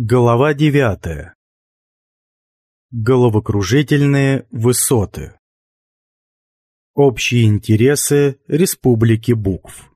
Глава девятая. Головокружительные высоты. Общие интересы Республики букв.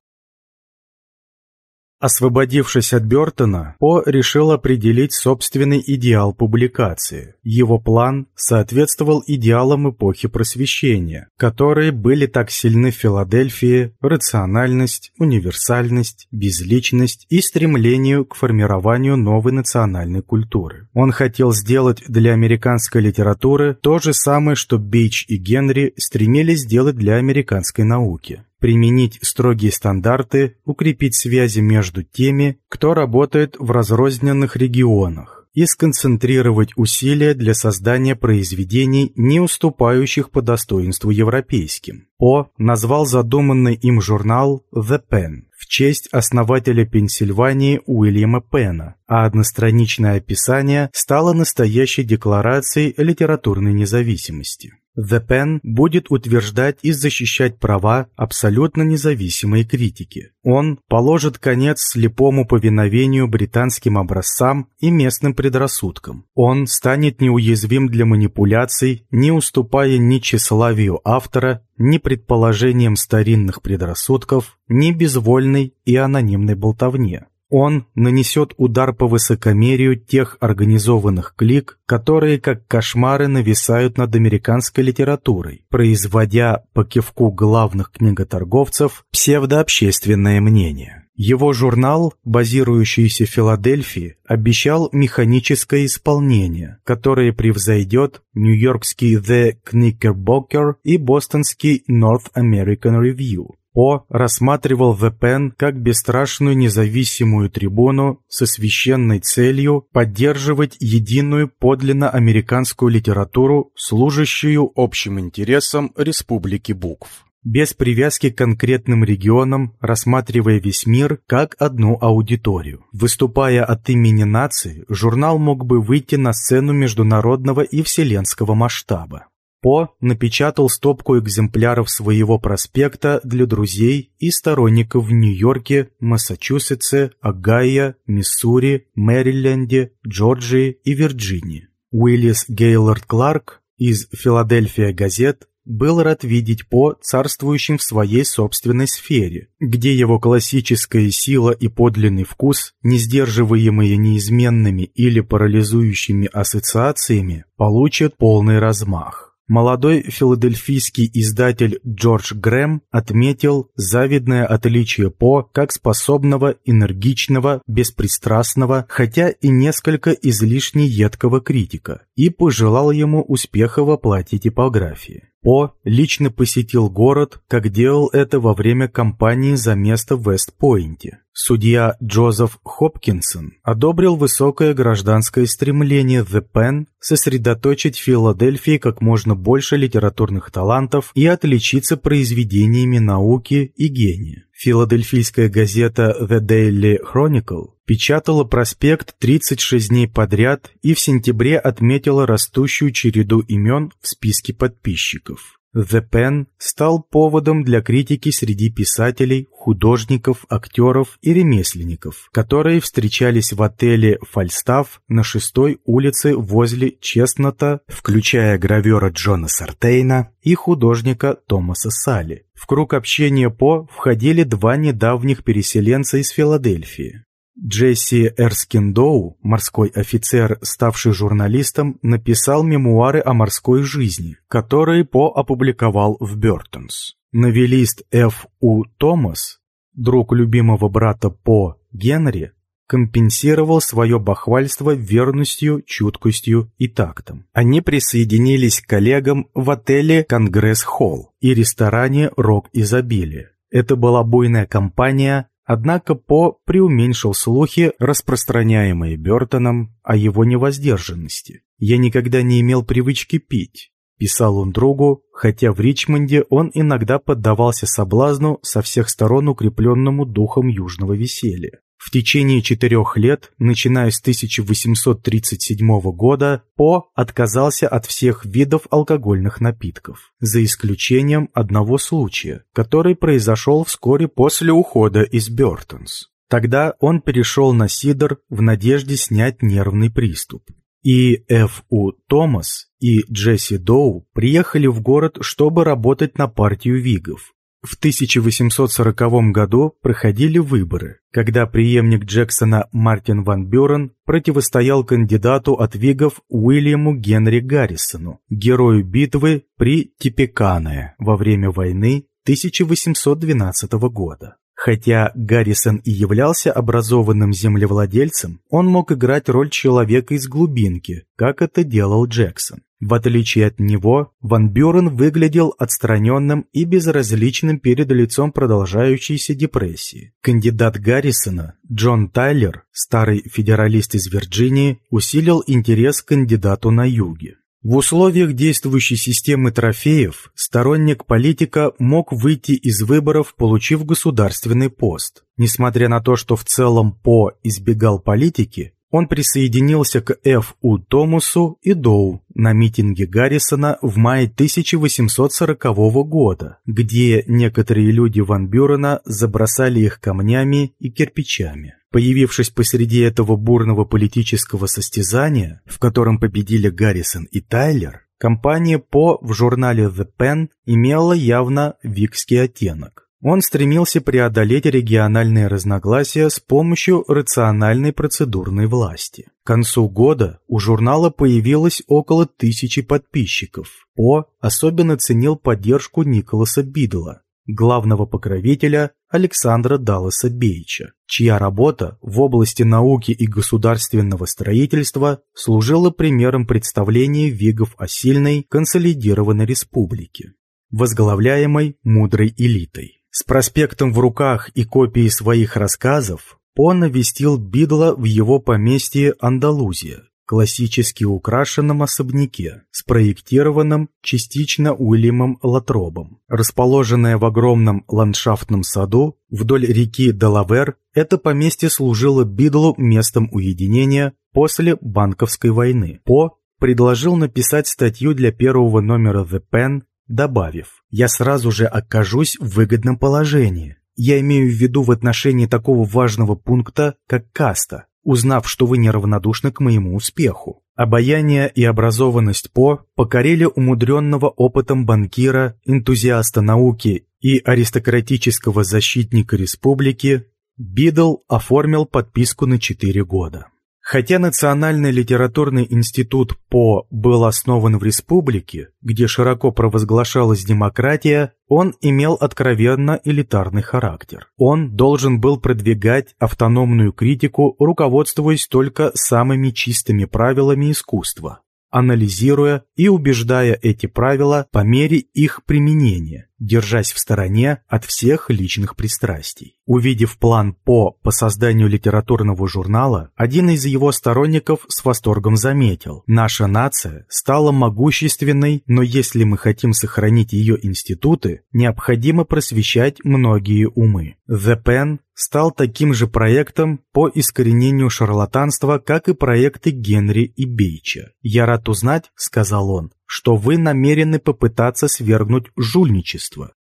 Освободившись от Бертона, По решил определить собственный идеал публикации. Его план соответствовал идеалам эпохи Просвещения, которые были так сильны в Филадельфии – рациональность, универсальность, безличность и стремлению к формированию новой национальной культуры. Он хотел сделать для американской литературы то же самое, что Бейч и Генри стремились сделать для американской науки применить строгие стандарты, укрепить связи между теми, кто работает в разрозненных регионах, и сконцентрировать усилия для создания произведений, не уступающих по достоинству европейским. По назвал задуманный им журнал «The Pen» в честь основателя Пенсильвании Уильяма Пена, а одностраничное описание стало настоящей декларацией литературной независимости. The Pen будет утверждать и защищать права абсолютно независимой критики. Он положит конец слепому повиновению британским образцам и местным предрассудкам. Он станет неуязвим для манипуляций, не уступая ни тщеславию автора, ни предположениям старинных предрассудков, ни безвольной и анонимной болтовне. Он нанесет удар по высокомерию тех организованных клик, которые как кошмары нависают над американской литературой, производя по кивку главных книготорговцев псевдообщественное мнение. Его журнал, базирующийся в Филадельфии, обещал механическое исполнение, которое превзойдет нью-йоркский The Knickerbocker и бостонский North American Review. По рассматривал The Pen как бесстрашную независимую трибуну со священной целью поддерживать единую подлинно американскую литературу, служащую общим интересам Республики Букв. Без привязки к конкретным регионам, рассматривая весь мир как одну аудиторию. Выступая от имени нации, журнал мог бы выйти на сцену международного и вселенского масштаба. По напечатал стопку экземпляров своего проспекта для друзей и сторонников в Нью-Йорке, Массачусетсе, Огайо, Миссури, Мэриленде, Джорджии и Вирджинии. Уиллис Гейлорд Кларк из «Филадельфия газет» был рад видеть По царствующим в своей собственной сфере, где его классическая сила и подлинный вкус, не сдерживаемые неизменными или парализующими ассоциациями, получат полный размах. Молодой филадельфийский издатель Джордж Грэм отметил завидное отличие По как способного, энергичного, беспристрастного, хотя и несколько излишне едкого критика, и пожелал ему успеха в оплате типографии. По лично посетил город, как делал это во время кампании за место в Вестпойнте. Судья Джозеф Хопкинсон одобрил высокое гражданское стремление The Pen сосредоточить в Филадельфии как можно больше литературных талантов и отличиться произведениями науки и гения. Филадельфийская газета The Daily Chronicle печатала проспект 36 дней подряд и в сентябре отметила растущую череду имен в списке подписчиков. The Pen стал поводом для критики среди писателей, художников, актеров и ремесленников, которые встречались в отеле «Фальстаф» на шестой улице возле Честнота, включая гравера Джона Сартейна и художника Томаса Салли. В круг общения По входили два недавних переселенца из Филадельфии. Джесси Эрскиндоу, морской офицер, ставший журналистом, написал мемуары о морской жизни, которые По опубликовал в Бёртонс. Новелист Ф. У. Томас, друг любимого брата По Генри, компенсировал свое бахвальство верностью, чуткостью и тактом. Они присоединились к коллегам в отеле «Конгресс-холл» и ресторане «Рок изобилия». Это была буйная компания, Однако По преуменьшил слухи, распространяемые Бертоном, о его невоздержанности. «Я никогда не имел привычки пить», — писал он другу, хотя в Ричмонде он иногда поддавался соблазну со всех сторон укрепленному духом южного веселья. В течение четырех лет, начиная с 1837 года, По отказался от всех видов алкогольных напитков, за исключением одного случая, который произошел вскоре после ухода из Бёртонс. Тогда он перешел на сидр в надежде снять нервный приступ. И Ф. У. Томас и Джесси Доу приехали в город, чтобы работать на партию Вигов. В 1840 году проходили выборы, когда преемник Джексона Мартин Ван Бюрен противостоял кандидату от Вигов Уильяму Генри Гаррисону, герою битвы при Типекане во время войны 1812 года. Хотя Гаррисон и являлся образованным землевладельцем, он мог играть роль человека из глубинки, как это делал Джексон. В отличие от него, Ван Бюрен выглядел отстраненным и безразличным перед лицом продолжающейся депрессии. Кандидат Гаррисона, Джон Тайлер, старый федералист из Вирджинии, усилил интерес к кандидату на юге. В условиях действующей системы трофеев сторонник политика мог выйти из выборов, получив государственный пост. Несмотря на то, что в целом По избегал политики, он присоединился к Ф. У. Томасу и Доу на митинге Гаррисона в мае 1840 года, где некоторые люди Ван Бюрена забросали их камнями и кирпичами. Появившись посреди этого бурного политического состязания, в котором победили Гаррисон и Тайлер, компания По в журнале The Pen имела явно викский оттенок. Он стремился преодолеть региональные разногласия с помощью рациональной процедурной власти. К концу года у журнала появилось около тысячи подписчиков. По особенно ценил поддержку Николаса Бидла, главного покровителя Александра Далласа Бейча, чья работа в области науки и государственного строительства служила примером представления вигов о сильной консолидированной республике, возглавляемой мудрой элитой. С проспектом в руках и копией своих рассказов По навестил Бидла в его поместье Андалузия, классически украшенном особняке, спроектированном частично Уильямом Латробом. Расположенное в огромном ландшафтном саду вдоль реки Делавер, это поместье служило Бидлу местом уединения после банковской войны. По предложил написать статью для первого номера The Pen, добавив «Я сразу же окажусь в выгодном положении». Я имею в виду в отношении такого важного пункта, как каста, узнав, что вы неравнодушны к моему успеху. Обаяние и образованность По покорили умудренного опытом банкира, энтузиаста науки и аристократического защитника республики, Бидл оформил подписку на 4 года. Хотя Национальный литературный институт По был основан в республике, где широко провозглашалась демократия, он имел откровенно элитарный характер. Он должен был продвигать автономную критику, руководствуясь только самыми чистыми правилами искусства, анализируя и убеждая эти правила по мере их применения, держась в стороне от всех личных пристрастий. Увидев план По по созданию литературного журнала, один из его сторонников с восторгом заметил, «Наша нация стала могущественной, но если мы хотим сохранить ее институты, необходимо просвещать многие умы». The Pen стал таким же проектом по искоренению шарлатанства, как и проекты Генри и Бейча. «Я рад узнать», — сказал он, что вы намерены попытаться свергнуть жульничество.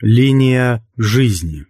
Линия жизни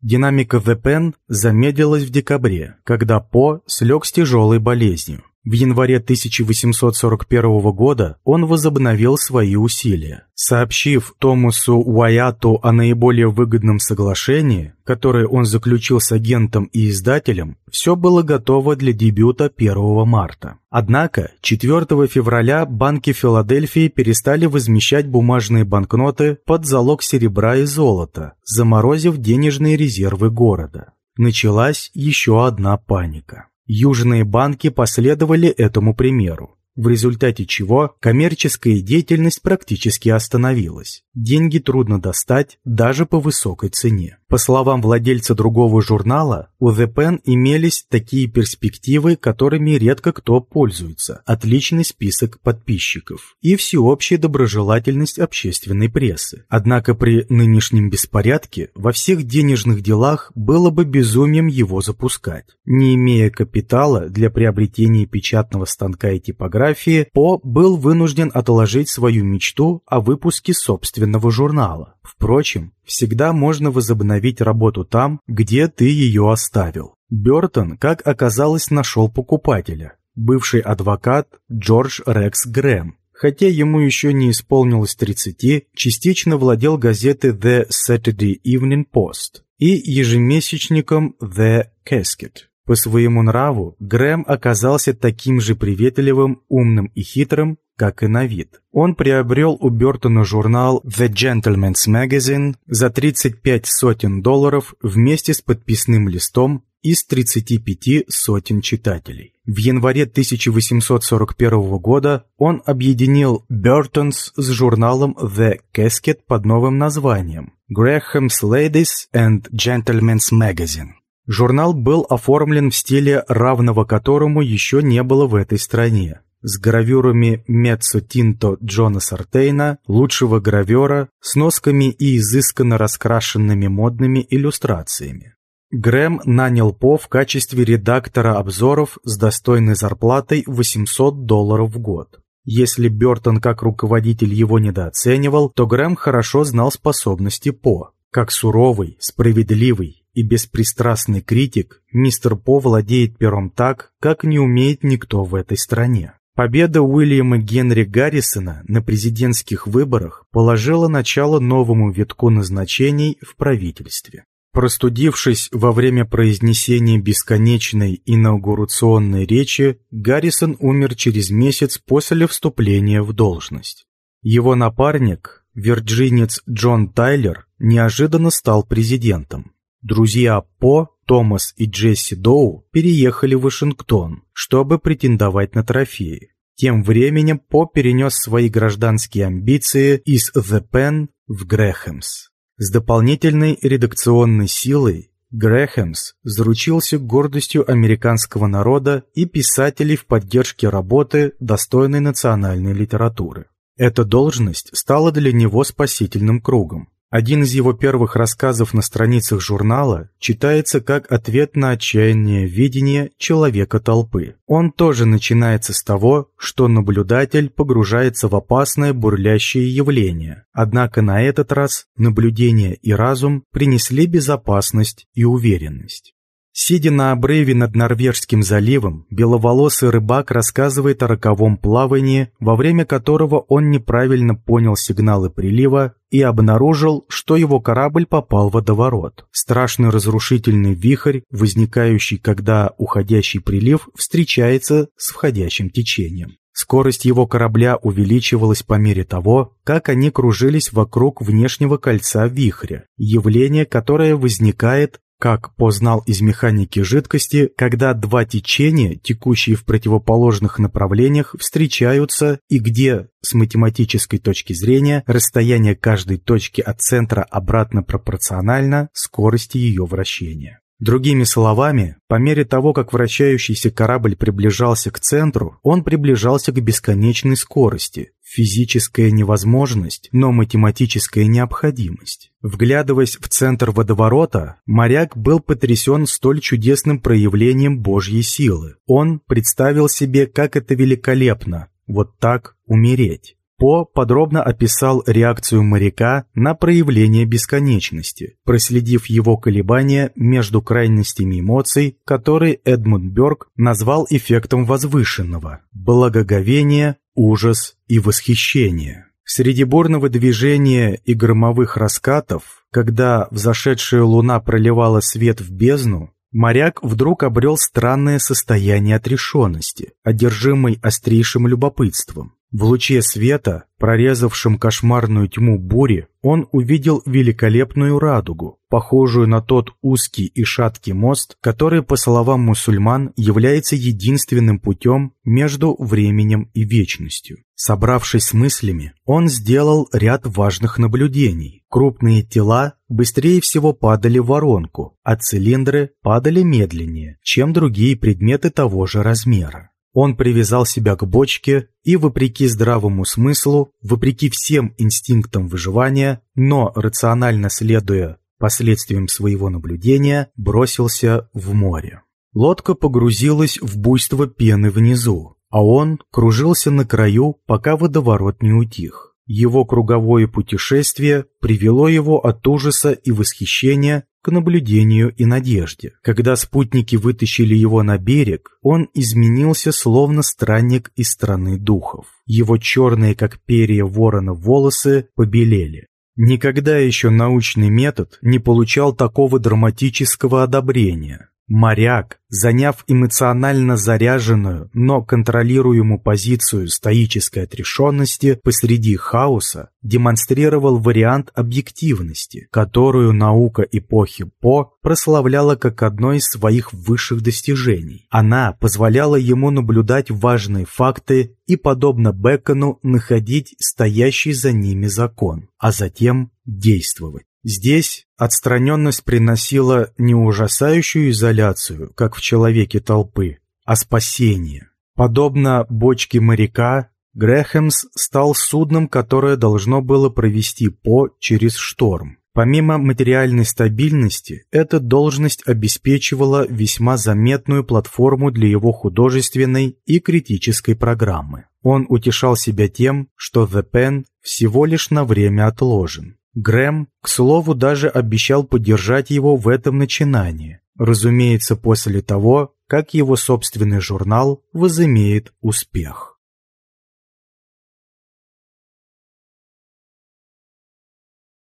Динамика ВПН замедлилась в декабре, когда По слег с тяжелой болезнью. В январе 1841 года он возобновил свои усилия. Сообщив Томасу Уайату о наиболее выгодном соглашении, которое он заключил с агентом и издателем, все было готово для дебюта 1 марта. Однако 4 февраля банки Филадельфии перестали возмещать бумажные банкноты под залог серебра и золота, заморозив денежные резервы города. Началась еще одна паника. Южные банки последовали этому примеру в результате чего коммерческая деятельность практически остановилась. Деньги трудно достать даже по высокой цене. По словам владельца другого журнала, у The Pen имелись такие перспективы, которыми редко кто пользуется, отличный список подписчиков и всеобщая доброжелательность общественной прессы. Однако при нынешнем беспорядке во всех денежных делах было бы безумием его запускать. Не имея капитала для приобретения печатного станка и типографии, биографии, По был вынужден отложить свою мечту о выпуске собственного журнала. Впрочем, всегда можно возобновить работу там, где ты ее оставил. Бертон, как оказалось, нашел покупателя. Бывший адвокат Джордж Рекс Грэм, хотя ему еще не исполнилось 30, частично владел газетой The Saturday Evening Post и ежемесячником The Casket. По своему нраву Грэм оказался таким же приветливым, умным и хитрым, как и на вид. Он приобрел у Бертона журнал The Gentleman's Magazine за 35 сотен долларов вместе с подписным листом из 35 сотен читателей. В январе 1841 года он объединил Burton's с журналом The Casket под новым названием Graham's Ladies and Gentlemen's Magazine. Журнал был оформлен в стиле, равного которому еще не было в этой стране, с гравюрами Меццо Тинто Джона Сартейна, лучшего гравера, с носками и изысканно раскрашенными модными иллюстрациями. Грэм нанял По в качестве редактора обзоров с достойной зарплатой 800 долларов в год. Если Бертон как руководитель его недооценивал, то Грэм хорошо знал способности По. Как суровый, справедливый и беспристрастный критик, мистер По владеет пером так, как не умеет никто в этой стране. Победа Уильяма Генри Гаррисона на президентских выборах положила начало новому витку назначений в правительстве. Простудившись во время произнесения бесконечной инаугурационной речи, Гаррисон умер через месяц после вступления в должность. Его напарник, вирджинец Джон Тайлер, неожиданно стал президентом. Друзья По, Томас и Джесси Доу переехали в Вашингтон, чтобы претендовать на трофеи. Тем временем По перенес свои гражданские амбиции из The Pen в Грэхэмс. С дополнительной редакционной силой Грэхэмс заручился гордостью американского народа и писателей в поддержке работы, достойной национальной литературы. Эта должность стала для него спасительным кругом. Один из его первых рассказов на страницах журнала читается как ответ на отчаяние видения человека-толпы. Он тоже начинается с того, что наблюдатель погружается в опасное бурлящее явление. Однако на этот раз наблюдение и разум принесли безопасность и уверенность. Сидя на обрыве над Норвежским заливом, беловолосый рыбак рассказывает о роковом плавании, во время которого он неправильно понял сигналы прилива и обнаружил, что его корабль попал в водоворот. Страшный разрушительный вихрь, возникающий, когда уходящий прилив встречается с входящим течением. Скорость его корабля увеличивалась по мере того, как они кружились вокруг внешнего кольца вихря, явление, которое возникает как познал из механики жидкости, когда два течения, текущие в противоположных направлениях, встречаются и где, с математической точки зрения, расстояние каждой точки от центра обратно пропорционально скорости ее вращения. Другими словами, по мере того, как вращающийся корабль приближался к центру, он приближался к бесконечной скорости. Физическая невозможность, но математическая необходимость. Вглядываясь в центр водоворота, моряк был потрясен столь чудесным проявлением Божьей силы. Он представил себе, как это великолепно, вот так умереть. По подробно описал реакцию моряка на проявление бесконечности, проследив его колебания между крайностями эмоций, которые Эдмунд Бёрк назвал эффектом возвышенного – благоговение, ужас и восхищение. Среди бурного движения и громовых раскатов, когда взошедшая луна проливала свет в бездну, моряк вдруг обрел странное состояние отрешенности, одержимый острейшим любопытством. В луче света, прорезавшем кошмарную тьму бури, он увидел великолепную радугу, похожую на тот узкий и шаткий мост, который, по словам мусульман, является единственным путем между временем и вечностью. Собравшись с мыслями, он сделал ряд важных наблюдений. Крупные тела быстрее всего падали в воронку, а цилиндры падали медленнее, чем другие предметы того же размера. Он привязал себя к бочке и, вопреки здравому смыслу, вопреки всем инстинктам выживания, но рационально следуя последствиям своего наблюдения, бросился в море. Лодка погрузилась в буйство пены внизу, а он кружился на краю, пока водоворот не утих. Его круговое путешествие привело его от ужаса и восхищения к наблюдению и надежде. Когда спутники вытащили его на берег, он изменился словно странник из страны духов. Его черные, как перья ворона, волосы побелели. Никогда еще научный метод не получал такого драматического одобрения. Моряк, заняв эмоционально заряженную, но контролируемую позицию стоической отрешенности посреди хаоса, демонстрировал вариант объективности, которую наука эпохи По прославляла как одно из своих высших достижений. Она позволяла ему наблюдать важные факты и, подобно Бекону, находить стоящий за ними закон, а затем действовать. Здесь отстраненность приносила не ужасающую изоляцию, как в человеке толпы, а спасение. Подобно бочке моряка, Грэхэмс стал судном, которое должно было провести По через шторм. Помимо материальной стабильности, эта должность обеспечивала весьма заметную платформу для его художественной и критической программы. Он утешал себя тем, что The Pen всего лишь на время отложен. Грэм, к слову, даже обещал поддержать его в этом начинании, разумеется, после того, как его собственный журнал возымеет успех.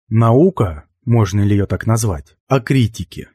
Наука, можно ли ее так назвать, о критике.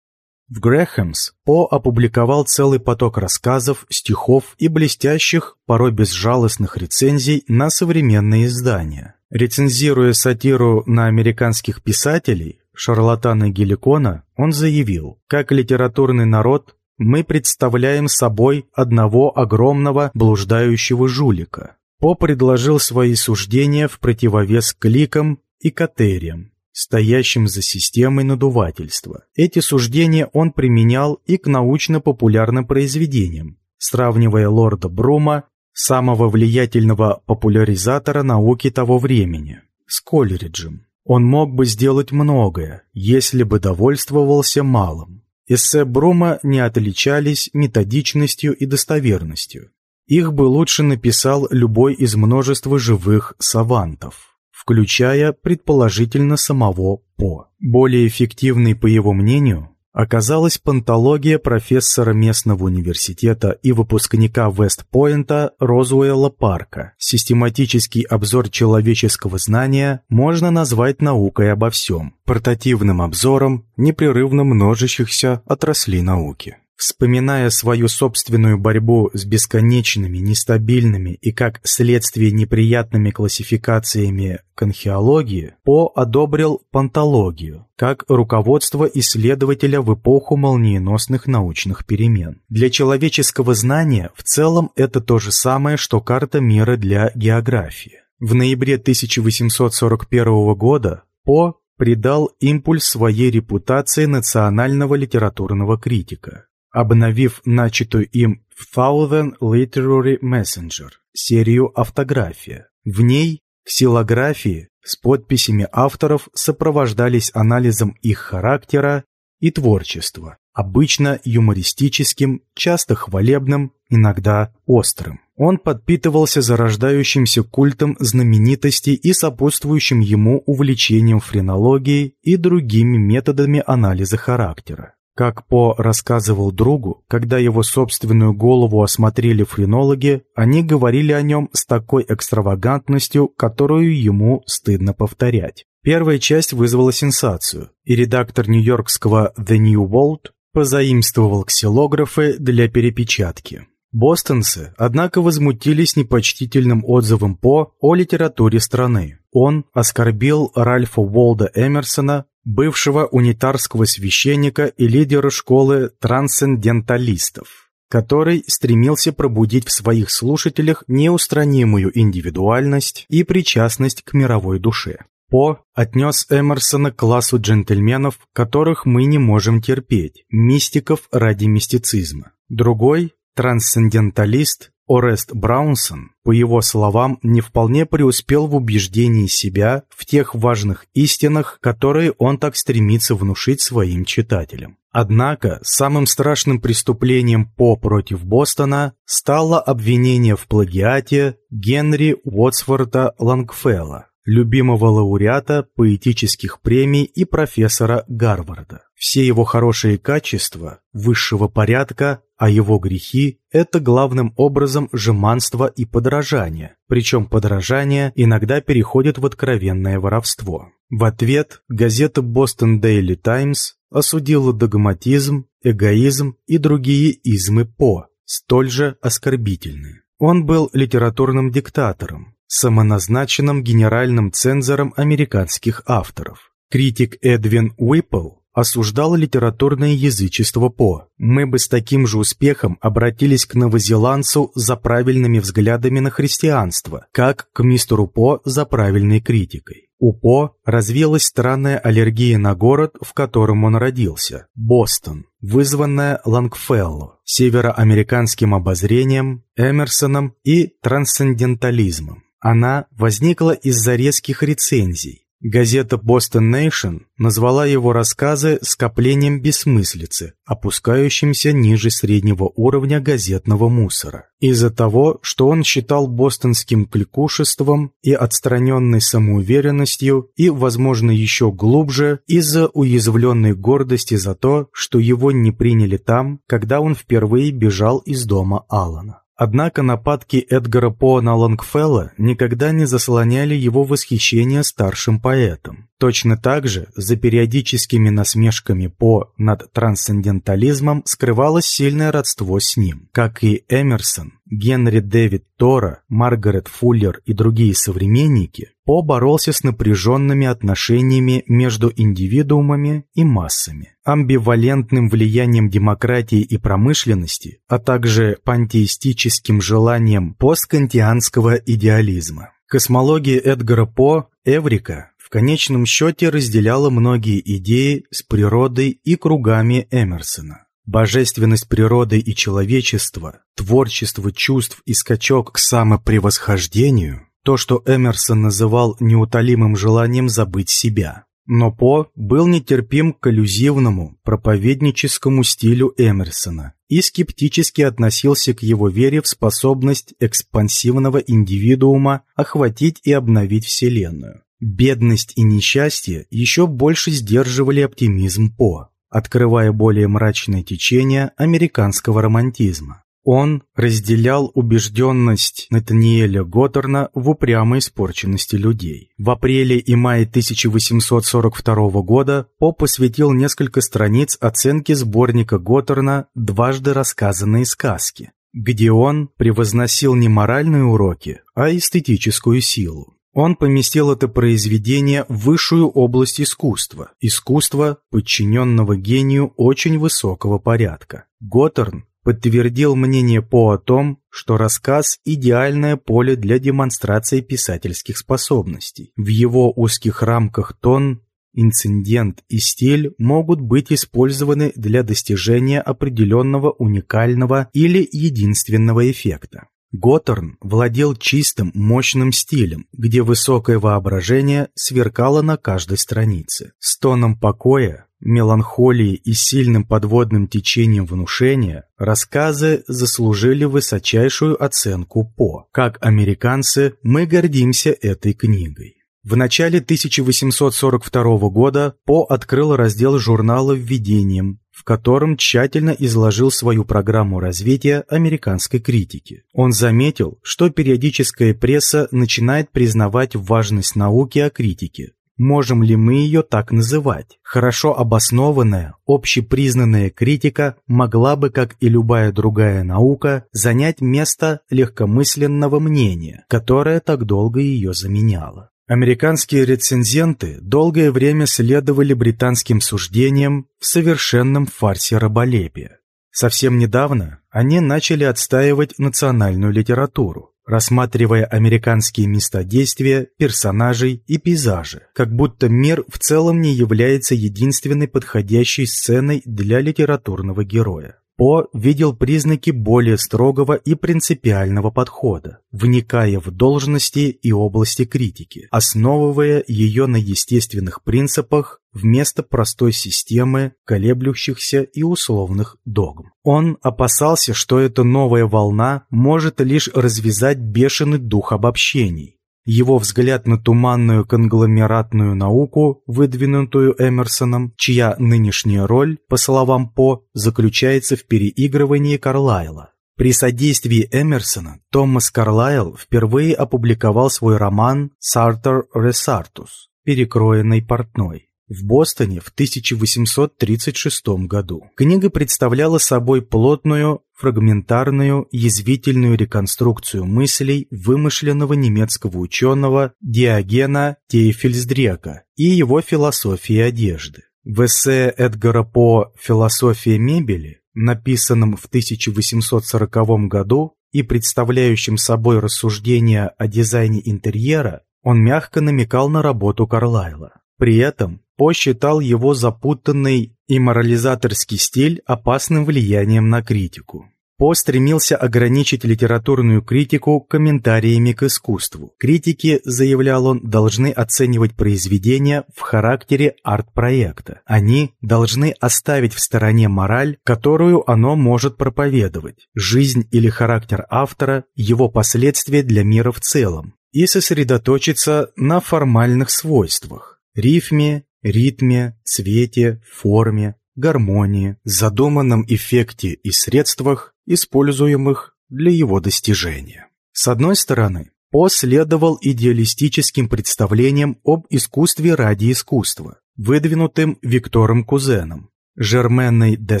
В Грэхэмс По опубликовал целый поток рассказов, стихов и блестящих, порой безжалостных рецензий на современные издания. Рецензируя сатиру на американских писателей, шарлатана Геликона, он заявил, как литературный народ мы представляем собой одного огромного блуждающего жулика. По предложил свои суждения в противовес кликам и катериям, стоящим за системой надувательства. Эти суждения он применял и к научно-популярным произведениям, сравнивая лорда Брума самого влиятельного популяризатора науки того времени, с Колериджем. Он мог бы сделать многое, если бы довольствовался малым. Эссе Брума не отличались методичностью и достоверностью. Их бы лучше написал любой из множества живых савантов, включая, предположительно, самого По. Более эффективный, по его мнению, оказалась пантология профессора местного университета и выпускника Вестпойнта Розуэлла Парка. Систематический обзор человеческого знания можно назвать наукой обо всем, портативным обзором непрерывно множащихся отраслей науки. Вспоминая свою собственную борьбу с бесконечными, нестабильными и как следствие неприятными классификациями конхиологии, По одобрил пантологию как руководство исследователя в эпоху молниеносных научных перемен. Для человеческого знания в целом это то же самое, что карта мира для географии. В ноябре 1841 года По придал импульс своей репутации национального литературного критика обновив начатую им Thousand Literary Messenger серию «Автография». В ней ксилографии с подписями авторов сопровождались анализом их характера и творчества, обычно юмористическим, часто хвалебным, иногда острым. Он подпитывался зарождающимся культом знаменитостей и сопутствующим ему увлечением френологией и другими методами анализа характера. Как По рассказывал другу, когда его собственную голову осмотрели френологи, они говорили о нем с такой экстравагантностью, которую ему стыдно повторять. Первая часть вызвала сенсацию, и редактор нью-йоркского The New World позаимствовал ксилографы для перепечатки. Бостонцы, однако, возмутились непочтительным отзывом По о литературе страны. Он оскорбил Ральфа Уолда Эмерсона, бывшего унитарского священника и лидера школы трансценденталистов, который стремился пробудить в своих слушателях неустранимую индивидуальность и причастность к мировой душе. По отнес Эмерсона к классу джентльменов, которых мы не можем терпеть, мистиков ради мистицизма. Другой, трансценденталист, Орест Браунсон, по его словам, не вполне преуспел в убеждении себя в тех важных истинах, которые он так стремится внушить своим читателям. Однако самым страшным преступлением По против Бостона стало обвинение в плагиате Генри Уотсворта Лангфелла, любимого лауреата поэтических премий и профессора Гарварда. Все его хорошие качества высшего порядка, а его грехи – это главным образом жеманство и подражание, причем подражание иногда переходит в откровенное воровство. В ответ газета Boston Daily Times осудила догматизм, эгоизм и другие измы По, столь же оскорбительные. Он был литературным диктатором, самоназначенным генеральным цензором американских авторов. Критик Эдвин Уиппл осуждал литературное язычество По. Мы бы с таким же успехом обратились к новозеландцу за правильными взглядами на христианство, как к мистеру По за правильной критикой. У По развилась странная аллергия на город, в котором он родился – Бостон, вызванная Лангфелло, североамериканским обозрением, Эмерсоном и трансцендентализмом. Она возникла из-за резких рецензий, Газета Boston Nation назвала его рассказы скоплением бессмыслицы, опускающимся ниже среднего уровня газетного мусора. Из-за того, что он считал бостонским кликушеством и отстраненной самоуверенностью, и, возможно, еще глубже, из-за уязвленной гордости за то, что его не приняли там, когда он впервые бежал из дома Алана. Однако нападки Эдгара По на Лонгфелла никогда не заслоняли его восхищение старшим поэтом. Точно так же за периодическими насмешками По над трансцендентализмом скрывалось сильное родство с ним. Как и Эмерсон, Генри Дэвид Тора, Маргарет Фуллер и другие современники, По боролся с напряженными отношениями между индивидуумами и массами, амбивалентным влиянием демократии и промышленности, а также пантеистическим желанием посткантианского идеализма. Космология Эдгара По «Эврика» в конечном счете разделяла многие идеи с природой и кругами Эмерсона. Божественность природы и человечества, творчество чувств и скачок к самопревосхождению – то, что Эмерсон называл неутолимым желанием забыть себя. Но По был нетерпим к аллюзивному, проповедническому стилю Эмерсона и скептически относился к его вере в способность экспансивного индивидуума охватить и обновить Вселенную. Бедность и несчастье еще больше сдерживали оптимизм По открывая более мрачное течение американского романтизма. Он разделял убежденность Натаниэля Готтерна в упрямой испорченности людей. В апреле и мае 1842 года По посвятил несколько страниц оценке сборника Готтерна «Дважды рассказанные сказки», где он превозносил не моральные уроки, а эстетическую силу. Он поместил это произведение в высшую область искусства, искусства, подчиненного гению очень высокого порядка. Готтерн подтвердил мнение По о том, что рассказ – идеальное поле для демонстрации писательских способностей. В его узких рамках тон, инцидент и стиль могут быть использованы для достижения определенного уникального или единственного эффекта. Готтерн владел чистым, мощным стилем, где высокое воображение сверкало на каждой странице. С тоном покоя, меланхолии и сильным подводным течением внушения рассказы заслужили высочайшую оценку По. Как американцы, мы гордимся этой книгой. В начале 1842 года По открыл раздел журнала «Введением», в котором тщательно изложил свою программу развития американской критики. Он заметил, что периодическая пресса начинает признавать важность науки о критике. Можем ли мы ее так называть? Хорошо обоснованная, общепризнанная критика могла бы, как и любая другая наука, занять место легкомысленного мнения, которое так долго ее заменяло. Американские рецензенты долгое время следовали британским суждениям в совершенном фарсе раболепия. Совсем недавно они начали отстаивать национальную литературу, рассматривая американские места действия, персонажей и пейзажи, как будто мир в целом не является единственной подходящей сценой для литературного героя. По видел признаки более строгого и принципиального подхода, вникая в должности и области критики, основывая ее на естественных принципах вместо простой системы колеблющихся и условных догм. Он опасался, что эта новая волна может лишь развязать бешеный дух обобщений, его взгляд на туманную конгломератную науку, выдвинутую Эмерсоном, чья нынешняя роль, по словам По, заключается в переигрывании Карлайла. При содействии Эмерсона Томас Карлайл впервые опубликовал свой роман «Сартер Ресартус» «Перекроенный портной» в Бостоне в 1836 году. Книга представляла собой плотную, фрагментарную, язвительную реконструкцию мыслей вымышленного немецкого ученого Диогена Тейфельсдрека и его философии одежды. В эссе Эдгара По «Философия мебели», написанном в 1840 году и представляющем собой рассуждения о дизайне интерьера, он мягко намекал на работу Карлайла. При этом по считал его запутанный и морализаторский стиль опасным влиянием на критику. По стремился ограничить литературную критику комментариями к искусству. Критики, заявлял он, должны оценивать произведения в характере арт-проекта. Они должны оставить в стороне мораль, которую оно может проповедовать, жизнь или характер автора, его последствия для мира в целом, и сосредоточиться на формальных свойствах, рифме, ритме, цвете, форме, гармонии, задуманном эффекте и средствах, используемых для его достижения. С одной стороны, По следовал идеалистическим представлениям об искусстве ради искусства, выдвинутым Виктором Кузеном, Жерменой де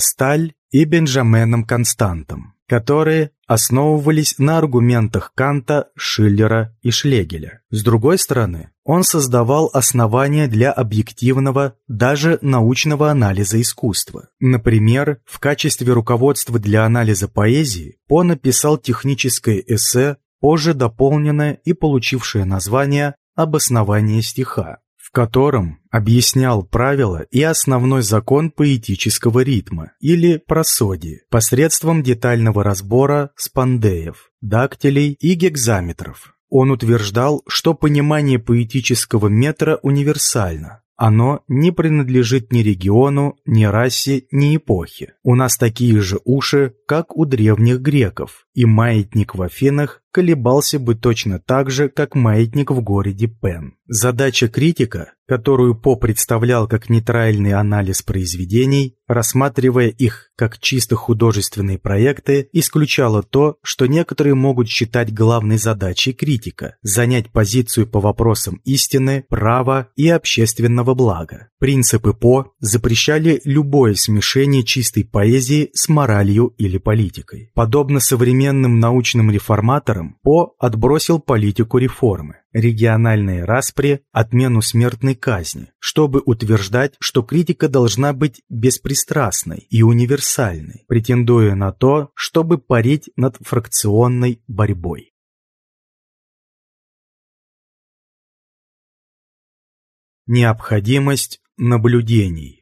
Сталь и Бенджаменом Константом, которые основывались на аргументах Канта, Шиллера и Шлегеля. С другой стороны, он создавал основания для объективного, даже научного анализа искусства. Например, в качестве руководства для анализа поэзии По написал техническое эссе, позже дополненное и получившее название «Обоснование стиха», котором объяснял правила и основной закон поэтического ритма или просодии посредством детального разбора спандеев, дактилей и гекзаметров. Он утверждал, что понимание поэтического метра универсально, оно не принадлежит ни региону, ни расе, ни эпохе. У нас такие же уши, как у древних греков, и маятник в Афинах колебался бы точно так же, как маятник в городе Пен. Задача критика, которую По представлял как нейтральный анализ произведений, рассматривая их как чисто художественные проекты, исключала то, что некоторые могут считать главной задачей критика – занять позицию по вопросам истины, права и общественного блага. Принципы По запрещали любое смешение чистой поэзии с моралью или политикой. Подобно современным научным реформаторам, По отбросил политику реформы, региональные распри, отмену смертной казни, чтобы утверждать, что критика должна быть беспристрастной и универсальной, претендуя на то, чтобы парить над фракционной борьбой. Необходимость наблюдений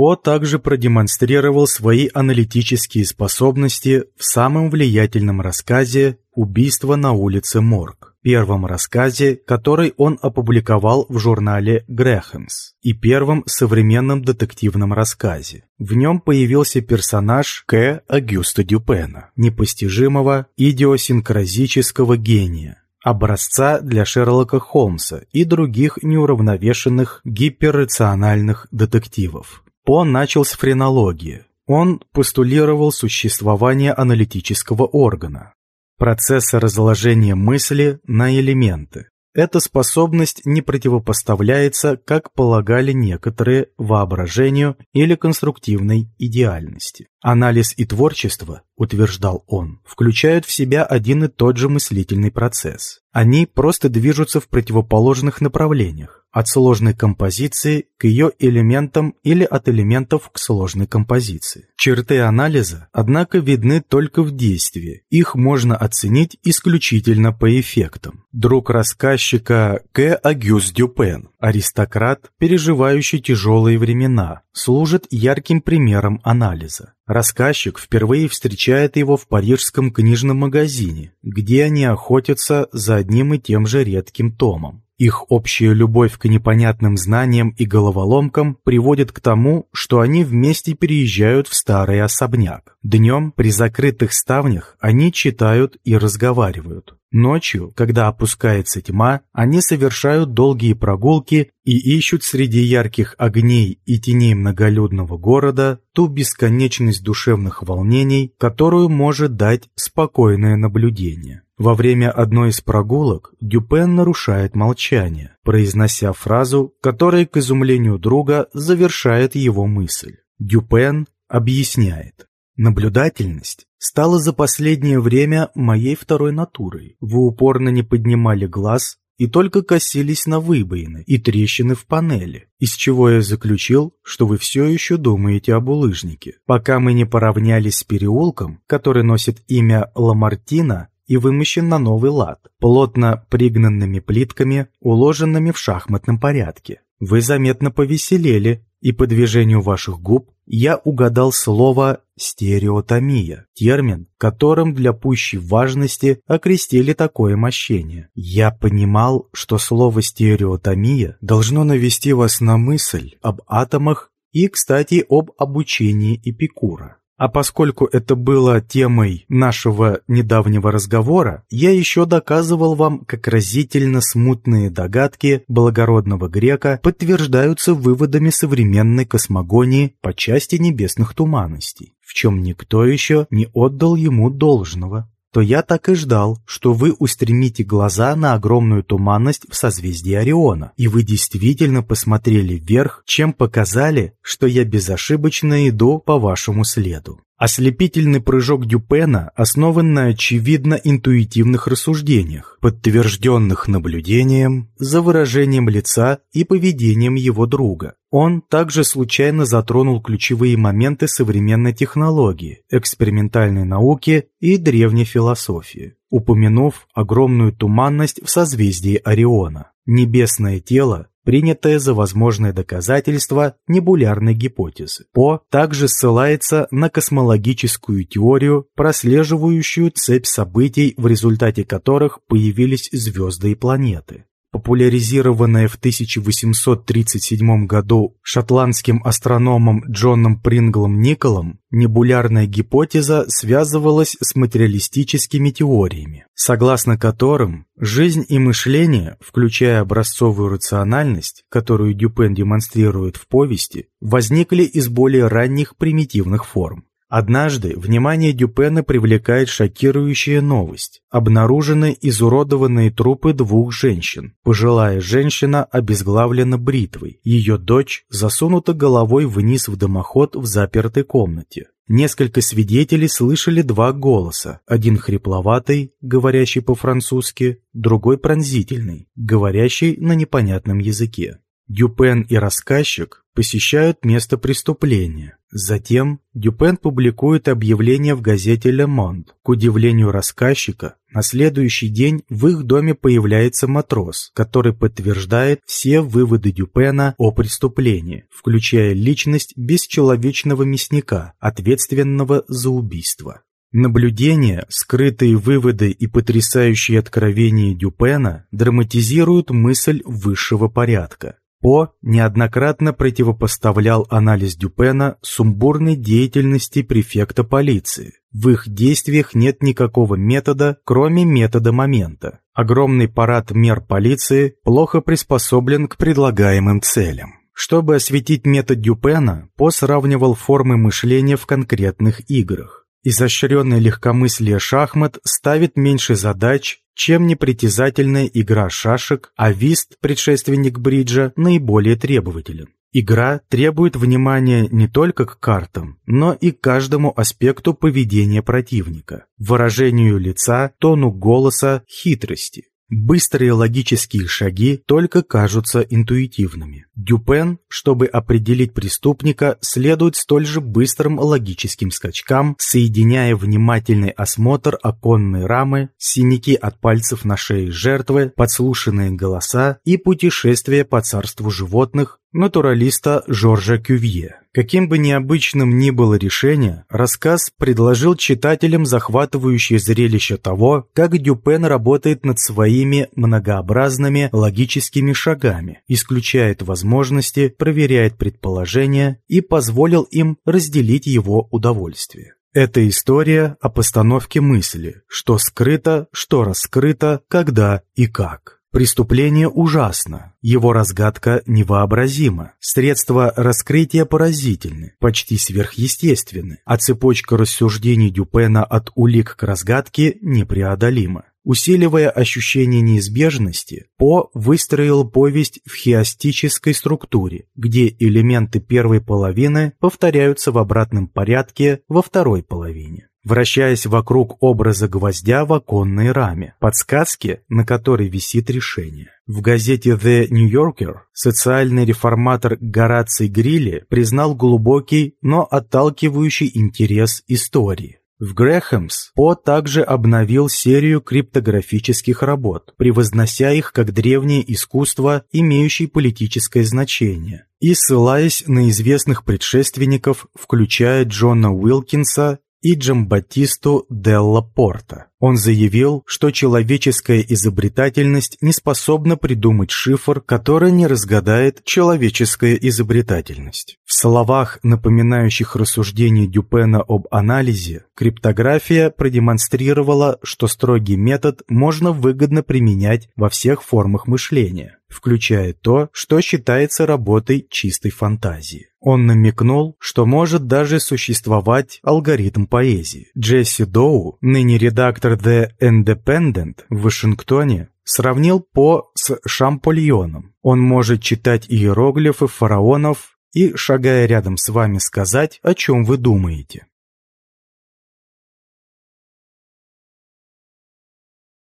по также продемонстрировал свои аналитические способности в самом влиятельном рассказе «Убийство на улице Морг», первом рассказе, который он опубликовал в журнале «Грэхэмс», и первом современном детективном рассказе. В нем появился персонаж К. Агюста Дюпена, непостижимого идиосинкразического гения, образца для Шерлока Холмса и других неуравновешенных гиперрациональных детективов. По начал с френологии. Он постулировал существование аналитического органа, процесса разложения мысли на элементы. Эта способность не противопоставляется, как полагали некоторые, воображению или конструктивной идеальности. Анализ и творчество, утверждал он, включают в себя один и тот же мыслительный процесс. Они просто движутся в противоположных направлениях, от сложной композиции к ее элементам или от элементов к сложной композиции. Черты анализа, однако, видны только в действии. Их можно оценить исключительно по эффектам. Друг рассказчика К. Агюс Дюпен, аристократ, переживающий тяжелые времена, служит ярким примером анализа. Рассказчик впервые встречает его в парижском книжном магазине, где они охотятся за одним и тем же редким томом. Их общая любовь к непонятным знаниям и головоломкам приводит к тому, что они вместе переезжают в старый особняк. Днем при закрытых ставнях они читают и разговаривают. Ночью, когда опускается тьма, они совершают долгие прогулки и ищут среди ярких огней и теней многолюдного города ту бесконечность душевных волнений, которую может дать спокойное наблюдение. Во время одной из прогулок Дюпен нарушает молчание, произнося фразу, которая, к изумлению друга, завершает его мысль. Дюпен объясняет. Наблюдательность стала за последнее время моей второй натурой. Вы упорно не поднимали глаз и только косились на выбоины и трещины в панели, из чего я заключил, что вы все еще думаете об улыжнике. Пока мы не поравнялись с переулком, который носит имя Ламартина и вымощен на новый лад, плотно пригнанными плитками, уложенными в шахматном порядке. Вы заметно повеселели, и по движению ваших губ я угадал слово «стереотомия», термин, которым для пущей важности окрестили такое мощение. Я понимал, что слово «стереотомия» должно навести вас на мысль об атомах и, кстати, об обучении Эпикура. А поскольку это было темой нашего недавнего разговора, я еще доказывал вам, как разительно смутные догадки благородного грека подтверждаются выводами современной космогонии по части небесных туманностей, в чем никто еще не отдал ему должного то я так и ждал, что вы устремите глаза на огромную туманность в созвездии Ориона, и вы действительно посмотрели вверх, чем показали, что я безошибочно иду по вашему следу. Ослепительный прыжок Дюпена основан на очевидно интуитивных рассуждениях, подтвержденных наблюдением за выражением лица и поведением его друга. Он также случайно затронул ключевые моменты современной технологии, экспериментальной науки и древней философии, упомянув огромную туманность в созвездии Ориона. Небесное тело принятое за возможное доказательство небулярной гипотезы. По также ссылается на космологическую теорию, прослеживающую цепь событий, в результате которых появились звезды и планеты популяризированная в 1837 году шотландским астрономом Джоном Принглом Николом, небулярная гипотеза связывалась с материалистическими теориями, согласно которым жизнь и мышление, включая образцовую рациональность, которую Дюпен демонстрирует в повести, возникли из более ранних примитивных форм. Однажды внимание Дюпена привлекает шокирующая новость. Обнаружены изуродованные трупы двух женщин. Пожилая женщина обезглавлена бритвой. Ее дочь засунута головой вниз в дымоход в запертой комнате. Несколько свидетелей слышали два голоса. Один хрипловатый, говорящий по-французски, другой пронзительный, говорящий на непонятном языке. Дюпен и рассказчик посещают место преступления. Затем Дюпен публикует объявление в газете «Ле Монд». К удивлению рассказчика, на следующий день в их доме появляется матрос, который подтверждает все выводы Дюпена о преступлении, включая личность бесчеловечного мясника, ответственного за убийство. Наблюдения, скрытые выводы и потрясающие откровения Дюпена драматизируют мысль высшего порядка. По неоднократно противопоставлял анализ Дюпена сумбурной деятельности префекта полиции. В их действиях нет никакого метода, кроме метода момента. Огромный парад мер полиции плохо приспособлен к предлагаемым целям. Чтобы осветить метод Дюпена, По сравнивал формы мышления в конкретных играх. Изощренное легкомыслие шахмат ставит меньше задач, чем непритязательная игра шашек, а вист, предшественник бриджа, наиболее требователен. Игра требует внимания не только к картам, но и к каждому аспекту поведения противника, выражению лица, тону голоса, хитрости. Быстрые логические шаги только кажутся интуитивными. Дюпен, чтобы определить преступника, следует столь же быстрым логическим скачкам, соединяя внимательный осмотр оконной рамы, синяки от пальцев на шее жертвы, подслушанные голоса и путешествия по царству животных, натуралиста Жоржа Кювье. Каким бы необычным ни было решение, рассказ предложил читателям захватывающее зрелище того, как Дюпен работает над своими многообразными логическими шагами, исключает возможности, проверяет предположения и позволил им разделить его удовольствие. Это история о постановке мысли, что скрыто, что раскрыто, когда и как. Преступление ужасно, его разгадка невообразима, средства раскрытия поразительны, почти сверхъестественны, а цепочка рассуждений Дюпена от улик к разгадке непреодолима. Усиливая ощущение неизбежности, По выстроил повесть в хиастической структуре, где элементы первой половины повторяются в обратном порядке во второй половине вращаясь вокруг образа гвоздя в оконной раме, подсказки, на которой висит решение. В газете The New Yorker социальный реформатор Гораций Грилли признал глубокий, но отталкивающий интерес истории. В Грэхэмс По также обновил серию криптографических работ, превознося их как древнее искусство, имеющее политическое значение, и ссылаясь на известных предшественников, включая Джона Уилкинса и Джамбатисту Делла Порта. Он заявил, что человеческая изобретательность не способна придумать шифр, который не разгадает человеческая изобретательность. В словах, напоминающих рассуждения Дюпена об анализе, криптография продемонстрировала, что строгий метод можно выгодно применять во всех формах мышления, включая то, что считается работой чистой фантазии. Он намекнул, что может даже существовать алгоритм поэзии. Джесси Доу, ныне редактор The Independent в Вашингтоне сравнил По с Шампольоном. Он может читать иероглифы фараонов и, шагая рядом с вами, сказать, о чем вы думаете.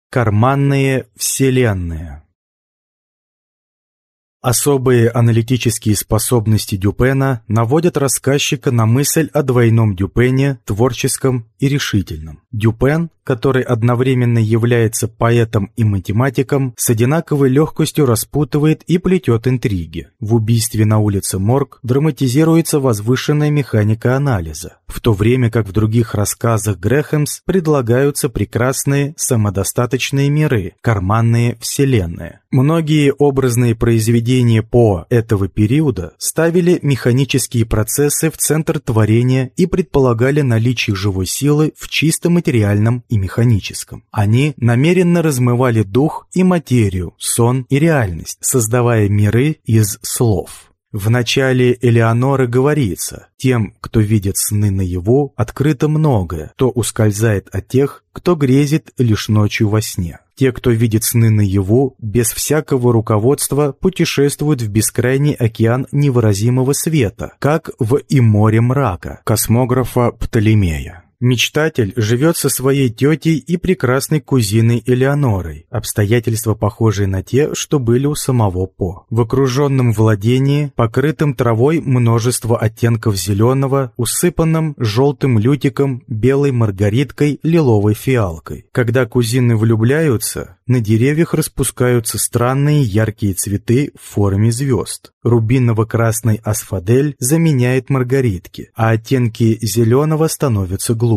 Карманные вселенные Особые аналитические способности Дюпена наводят рассказчика на мысль о двойном Дюпене, творческом и решительном. Дюпен, который одновременно является поэтом и математиком, с одинаковой легкостью распутывает и плетет интриги. В «Убийстве на улице Морг» драматизируется возвышенная механика анализа, в то время как в других рассказах Грэхэмс предлагаются прекрасные самодостаточные миры, карманные вселенные. Многие образные произведения по этого периода ставили механические процессы в центр творения и предполагали наличие живой силы в чисто материальном и механическом. Они намеренно размывали дух и материю, сон и реальность, создавая миры из слов. В начале Элеоноры говорится, тем, кто видит сны наяву, открыто многое, то ускользает от тех, кто грезит лишь ночью во сне. Те, кто видит сны наяву, без всякого руководства путешествуют в бескрайний океан невыразимого света, как в «И море мрака» космографа Птолемея. Мечтатель живет со своей тетей и прекрасной кузиной Элеонорой, обстоятельства похожие на те, что были у самого По. В окруженном владении, покрытым травой множество оттенков зеленого, усыпанном желтым лютиком, белой маргариткой, лиловой фиалкой. Когда кузины влюбляются, на деревьях распускаются странные яркие цветы в форме звезд. Рубиново-красный асфадель заменяет маргаритки, а оттенки зеленого становятся глубже.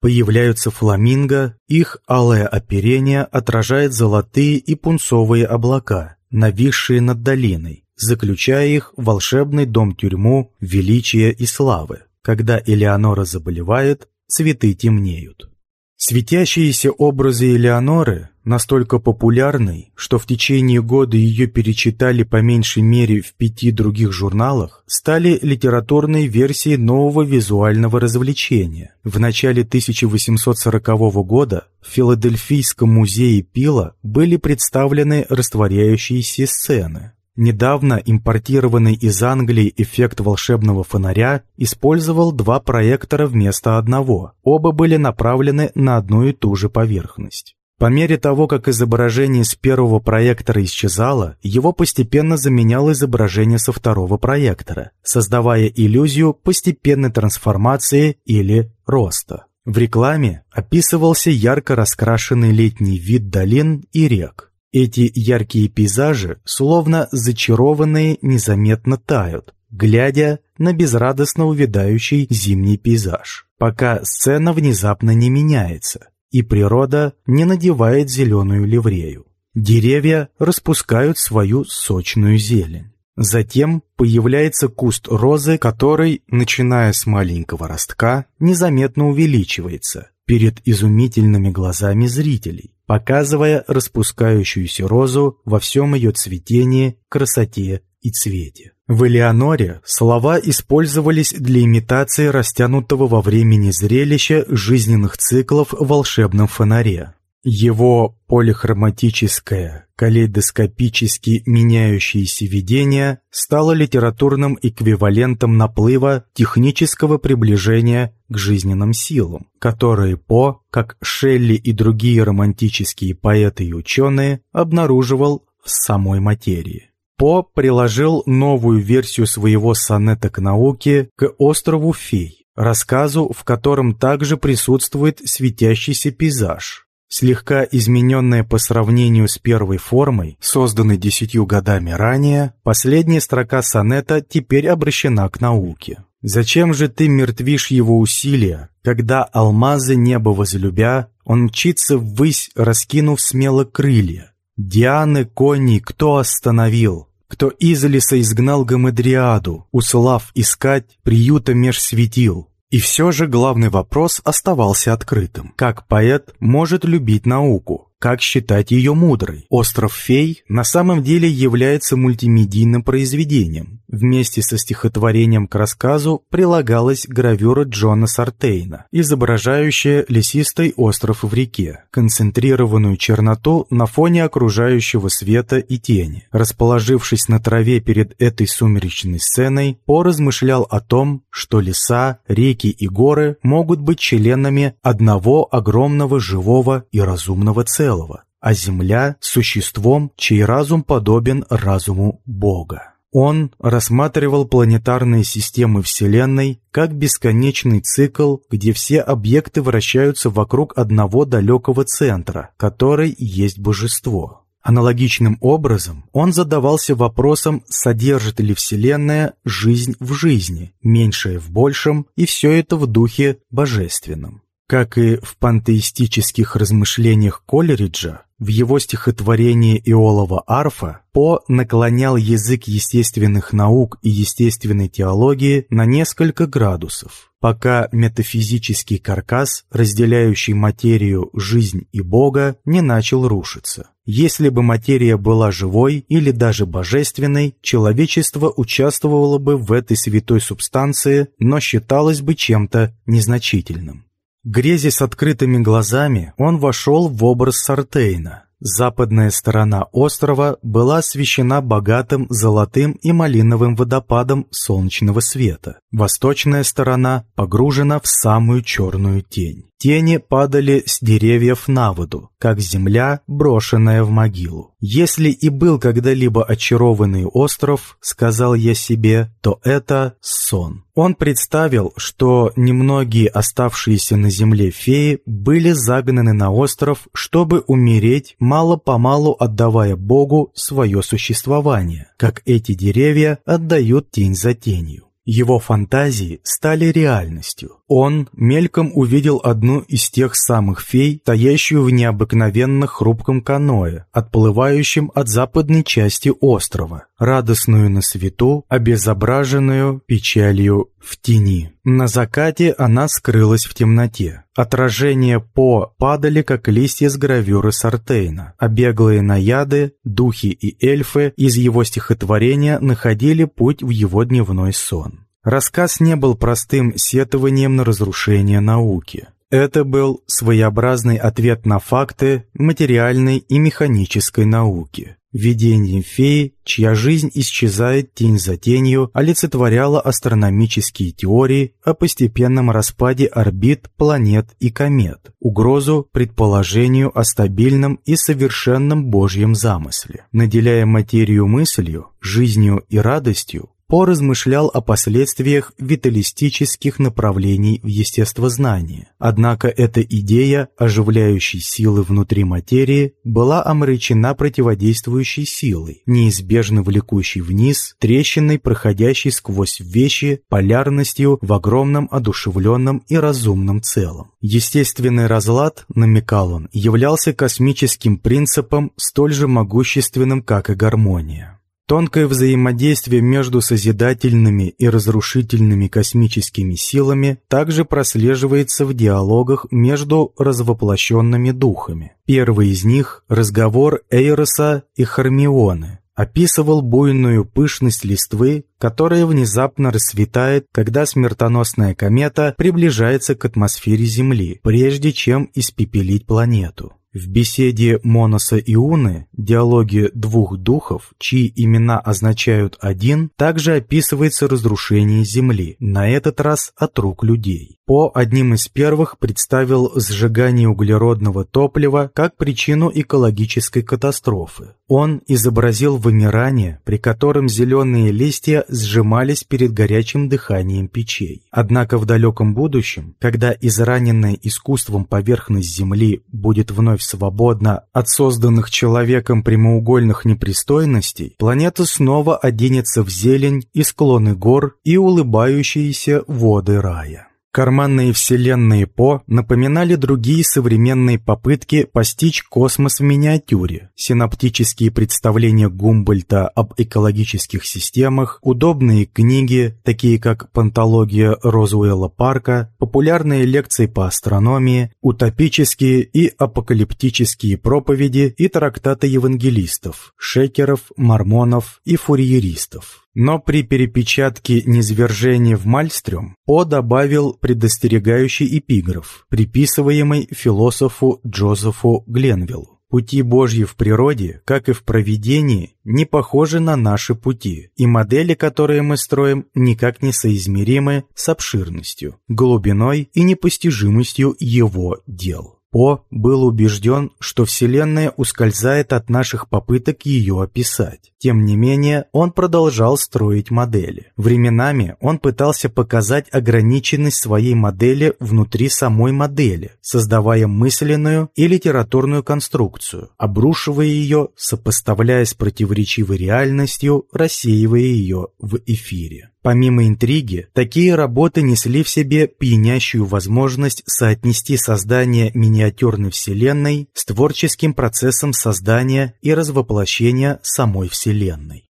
Появляются фламинго, их алое оперение отражает золотые и пунцовые облака, нависшие над долиной, заключая их в волшебный дом-тюрьму величия и славы. Когда Элеонора заболевает, цветы темнеют. Светящиеся образы Элеоноры настолько популярны, что в течение года ее перечитали по меньшей мере в пяти других журналах, стали литературной версией нового визуального развлечения. В начале 1840 года в Филадельфийском музее Пила были представлены растворяющиеся сцены. Недавно импортированный из Англии эффект волшебного фонаря использовал два проектора вместо одного. Оба были направлены на одну и ту же поверхность. По мере того, как изображение с первого проектора исчезало, его постепенно заменяло изображение со второго проектора, создавая иллюзию постепенной трансформации или роста. В рекламе описывался ярко раскрашенный летний вид долин и рек. Эти яркие пейзажи, словно зачарованные, незаметно тают, глядя на безрадостно увядающий зимний пейзаж, пока сцена внезапно не меняется и природа не надевает зеленую ливрею. Деревья распускают свою сочную зелень. Затем появляется куст розы, который, начиная с маленького ростка, незаметно увеличивается перед изумительными глазами зрителей, показывая распускающуюся розу во всем ее цветении, красоте и цвете. В Элеоноре слова использовались для имитации растянутого во времени зрелища жизненных циклов в волшебном фонаре. Его полихроматическое, калейдоскопически меняющееся видение стало литературным эквивалентом наплыва технического приближения к жизненным силам, которые По, как Шелли и другие романтические поэты и ученые, обнаруживал в самой материи. По приложил новую версию своего сонета к науке к острову Фей, рассказу, в котором также присутствует светящийся пейзаж. Слегка измененная по сравнению с первой формой, созданной десятью годами ранее, последняя строка сонета теперь обращена к науке. «Зачем же ты мертвишь его усилия, когда алмазы неба возлюбя, он мчится ввысь, раскинув смело крылья? Дианы коней кто остановил? Кто из леса изгнал Гамедриаду, услав искать приюта меж светил. И все же главный вопрос оставался открытым. Как поэт может любить науку? Как считать ее мудрой? «Остров фей» на самом деле является мультимедийным произведением. Вместе со стихотворением к рассказу прилагалась гравюра Джона Сартейна, изображающая лесистый остров в реке, концентрированную черноту на фоне окружающего света и тени. Расположившись на траве перед этой сумеречной сценой, По размышлял о том, что леса, реки и горы могут быть членами одного огромного живого и разумного целого целого, а Земля – существом, чей разум подобен разуму Бога. Он рассматривал планетарные системы Вселенной как бесконечный цикл, где все объекты вращаются вокруг одного далекого центра, который есть божество. Аналогичным образом он задавался вопросом, содержит ли Вселенная жизнь в жизни, меньшее в большем, и все это в духе божественном. Как и в пантеистических размышлениях Колериджа, в его стихотворении «Иолова арфа» По наклонял язык естественных наук и естественной теологии на несколько градусов, пока метафизический каркас, разделяющий материю, жизнь и Бога, не начал рушиться. Если бы материя была живой или даже божественной, человечество участвовало бы в этой святой субстанции, но считалось бы чем-то незначительным. Грези с открытыми глазами, он вошел в образ Сартейна. Западная сторона острова была освещена богатым золотым и малиновым водопадом солнечного света. Восточная сторона погружена в самую черную тень. Тени падали с деревьев на воду, как земля, брошенная в могилу. Если и был когда-либо очарованный остров, сказал я себе, то это сон. Он представил, что немногие оставшиеся на земле феи были загнаны на остров, чтобы умереть, мало-помалу отдавая Богу свое существование, как эти деревья отдают тень за тенью. Его фантазии стали реальностью. Он мельком увидел одну из тех самых фей, стоящую в необыкновенно хрупком каное, отплывающем от западной части острова, радостную на свету, обезображенную печалью в тени. На закате она скрылась в темноте. Отражения По падали, как листья с гравюры Сартейна, а беглые наяды, духи и эльфы из его стихотворения находили путь в его дневной сон. Рассказ не был простым сетованием на разрушение науки. Это был своеобразный ответ на факты материальной и механической науки. Видение феи, чья жизнь исчезает тень за тенью, олицетворяла астрономические теории о постепенном распаде орбит, планет и комет, угрозу предположению о стабильном и совершенном Божьем замысле. Наделяя материю мыслью, жизнью и радостью, по размышлял о последствиях виталистических направлений в естествознании. Однако эта идея оживляющей силы внутри материи была омрачена противодействующей силой, неизбежно влекущей вниз, трещиной, проходящей сквозь вещи, полярностью в огромном одушевленном и разумном целом. Естественный разлад, намекал он, являлся космическим принципом столь же могущественным, как и гармония. Тонкое взаимодействие между созидательными и разрушительными космическими силами также прослеживается в диалогах между развоплощенными духами. Первый из них – разговор Эйроса и Хармионы, описывал буйную пышность листвы, которая внезапно расцветает, когда смертоносная комета приближается к атмосфере Земли, прежде чем испепелить планету. В беседе Моноса и Уны, диалоге двух духов, чьи имена означают «один», также описывается разрушение Земли, на этот раз от рук людей. По одним из первых представил сжигание углеродного топлива как причину экологической катастрофы. Он изобразил вымирание, при котором зеленые листья сжимались перед горячим дыханием печей. Однако в далеком будущем, когда израненная искусством поверхность Земли будет вновь свободна от созданных человеком прямоугольных непристойностей, планета снова оденется в зелень и склоны гор и улыбающиеся воды рая. Карманные вселенные По напоминали другие современные попытки постичь космос в миниатюре. Синаптические представления Гумбольта об экологических системах, удобные книги, такие как «Пантология Розуэлла Парка», популярные лекции по астрономии, утопические и апокалиптические проповеди и трактаты евангелистов, шекеров, мормонов и фурьеристов. Но при перепечатке низвержения в Мальстрём По добавил предостерегающий эпиграф, приписываемый философу Джозефу Гленвиллу. Пути Божьи в природе, как и в провидении, не похожи на наши пути, и модели, которые мы строим, никак не соизмеримы с обширностью, глубиной и непостижимостью его дел. По был убежден, что Вселенная ускользает от наших попыток ее описать. Тем не менее, он продолжал строить модели. Временами он пытался показать ограниченность своей модели внутри самой модели, создавая мысленную и литературную конструкцию, обрушивая ее, сопоставляя с противоречивой реальностью, рассеивая ее в эфире. Помимо интриги, такие работы несли в себе пьянящую возможность соотнести создание миниатюрной Вселенной с творческим процессом создания и развоплощения самой Вселенной.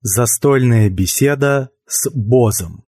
Застольная беседа с Бозом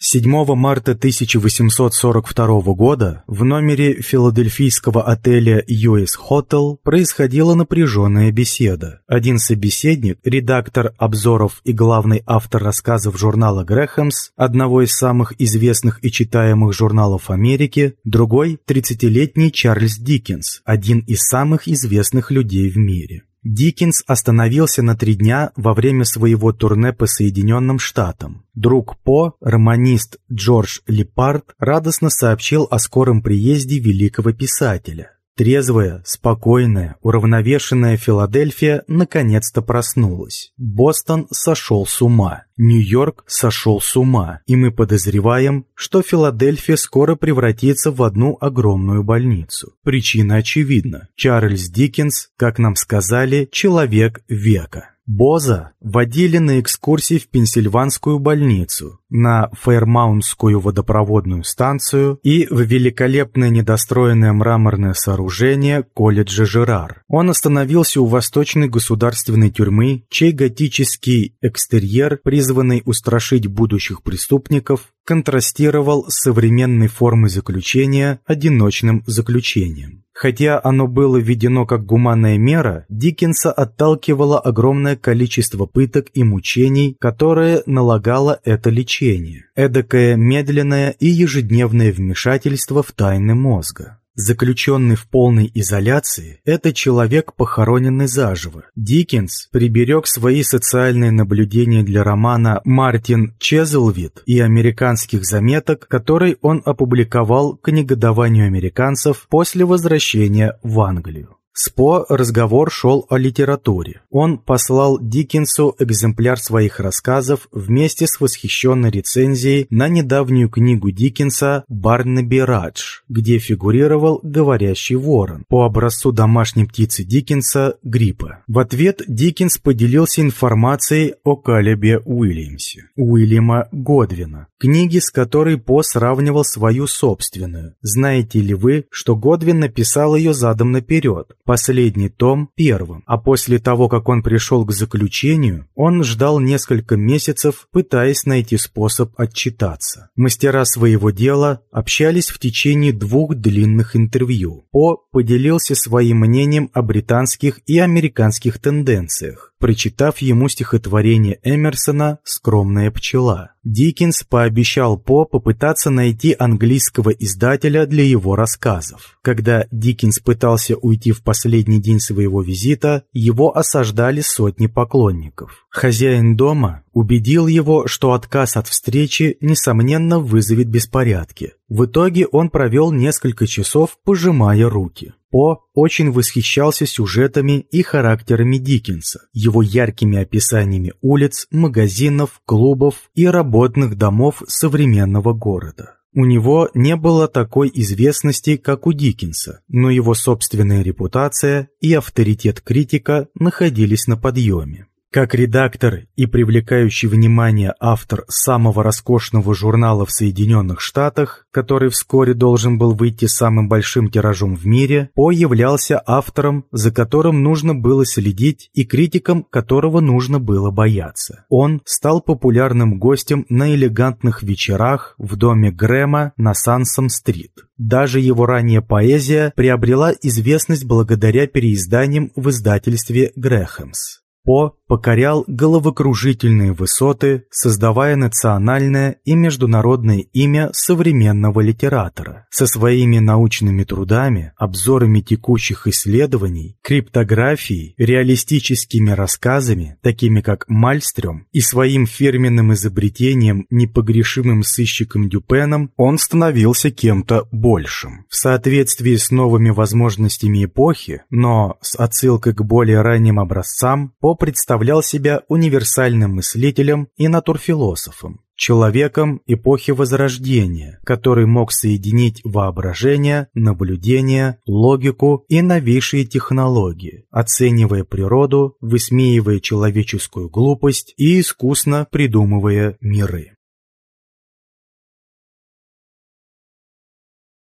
7 марта 1842 года в номере филадельфийского отеля US Hotel происходила напряженная беседа. Один собеседник, редактор обзоров и главный автор рассказов журнала Грэхэмс, одного из самых известных и читаемых журналов Америки, другой – 30-летний Чарльз Диккенс, один из самых известных людей в мире. Диккенс остановился на три дня во время своего турне по Соединенным Штатам. Друг По, романист Джордж Липард, радостно сообщил о скором приезде великого писателя. Трезвая, спокойная, уравновешенная Филадельфия наконец-то проснулась. Бостон сошел с ума. Нью-Йорк сошел с ума, и мы подозреваем, что Филадельфия скоро превратится в одну огромную больницу. Причина очевидна. Чарльз Диккенс, как нам сказали, человек века. Боза водили на экскурсии в Пенсильванскую больницу, на Фейрмаунтскую водопроводную станцию и в великолепное недостроенное мраморное сооружение колледжа Жерар. Он остановился у Восточной государственной тюрьмы, чей готический экстерьер, призванный устрашить будущих преступников, контрастировал с современной формой заключения одиночным заключением. Хотя оно было введено как гуманная мера, Диккенса отталкивало огромное количество пыток и мучений, которые налагало это лечение. Эдакое медленное и ежедневное вмешательство в тайны мозга. Заключенный в полной изоляции, это человек, похороненный заживо. Диккенс приберег свои социальные наблюдения для романа «Мартин Чезлвид» и американских заметок, который он опубликовал к негодованию американцев после возвращения в Англию. С По разговор шел о литературе. Он послал Диккенсу экземпляр своих рассказов вместе с восхищенной рецензией на недавнюю книгу Диккенса «Барнаби Радж», где фигурировал говорящий ворон по образцу домашней птицы Диккенса гриппа. В ответ Диккенс поделился информацией о Калебе Уильямсе, Уильяма Годвина, книги с которой По сравнивал свою собственную. Знаете ли вы, что Годвин написал ее задом наперед? Последний том первым, а после того, как он пришел к заключению, он ждал несколько месяцев, пытаясь найти способ отчитаться. Мастера своего дела общались в течение двух длинных интервью. По поделился своим мнением о британских и американских тенденциях, прочитав ему стихотворение Эмерсона «Скромная пчела». Диккенс пообещал По попытаться найти английского издателя для его рассказов. Когда Диккенс пытался уйти в последний день своего визита, его осаждали сотни поклонников. Хозяин дома убедил его, что отказ от встречи, несомненно, вызовет беспорядки. В итоге он провел несколько часов, пожимая руки. По очень восхищался сюжетами и характерами Диккенса, его яркими описаниями улиц, магазинов, клубов и работных домов современного города. У него не было такой известности, как у Диккенса, но его собственная репутация и авторитет критика находились на подъеме. Как редактор и привлекающий внимание автор самого роскошного журнала в Соединенных Штатах, который вскоре должен был выйти самым большим тиражом в мире, По являлся автором, за которым нужно было следить и критиком, которого нужно было бояться. Он стал популярным гостем на элегантных вечерах в доме Грэма на Сансом-стрит. Даже его ранняя поэзия приобрела известность благодаря переизданиям в издательстве Грэхэмс. По покорял головокружительные высоты, создавая национальное и международное имя современного литератора. Со своими научными трудами, обзорами текущих исследований, криптографией, реалистическими рассказами, такими как «Мальстрём», и своим фирменным изобретением, непогрешимым сыщиком Дюпеном, он становился кем-то большим. В соответствии с новыми возможностями эпохи, но с отсылкой к более ранним образцам, по представлял себя универсальным мыслителем и натурфилософом, человеком эпохи Возрождения, который мог соединить воображение, наблюдение, логику и новейшие технологии, оценивая природу, высмеивая человеческую глупость и искусно придумывая миры.